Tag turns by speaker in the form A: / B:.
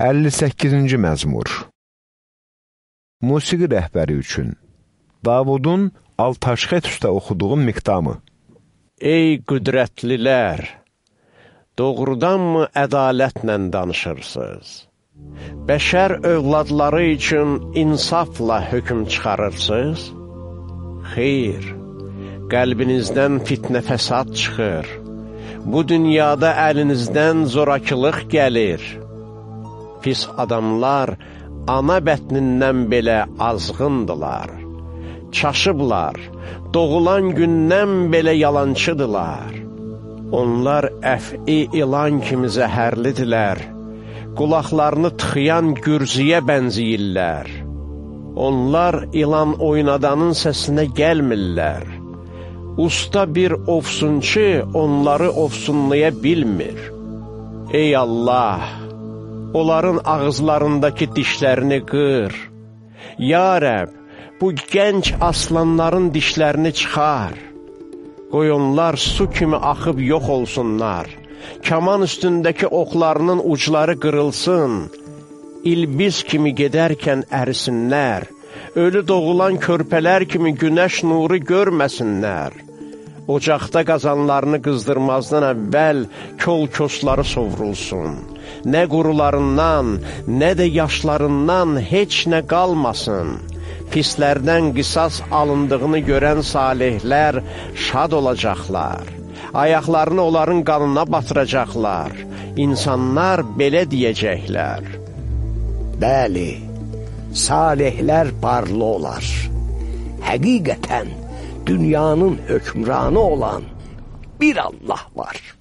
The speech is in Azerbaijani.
A: 58-ci məzmur Musiqi rəhbəri üçün Davudun Altaşxət üstə oxuduğu miqdamı
B: Ey qüdrətlilər! Doğrudanmı ədalətlə danışırsınız? Bəşər övladları üçün insafla hökm çıxarırsınız? Xeyr, qəlbinizdən fitnə fəsad çıxır. Bu dünyada əlinizdən zorakılıq gəlir pis adamlar ana bətnindən belə azğındılar. Çaşıblar, doğulan gündən belə yalançıdılar. Onlar əf'i ilan kimi zəhərlidirlər, qulaqlarını tıxıyan gürzüyə bənziyirlər. Onlar ilan oynadanın səsinə gəlmirlər. Usta bir ofsunçu onları ofsunlaya bilmir. Ey Allah! Onların ağızlarındakı dişlərini qır. Ya Rəb, bu gənc aslanların dişlərini çıxar. Qoy onlar su kimi axıb yox olsunlar. Kaman üstündəki oxlarının ucları qırılsın. İlbiz kimi gedərkən ərisinlər. Ölü doğulan körpələr kimi günəş nuru görməsinlər. Ocaqda qazanlarını qızdırmazdan əvvəl kol-kosları sovrulsun. Nə qurularından, nə də yaşlarından heç nə qalmasın. Pislərdən qisas alındığını görən salihlər şad olacaqlar. Ayaqlarını onların qanına batıracaqlar. İnsanlar belə deyəcəklər.
C: Bəli, salihlər barlı olar. Həqiqətən, dünyanın hökmranı olan bir Allah var.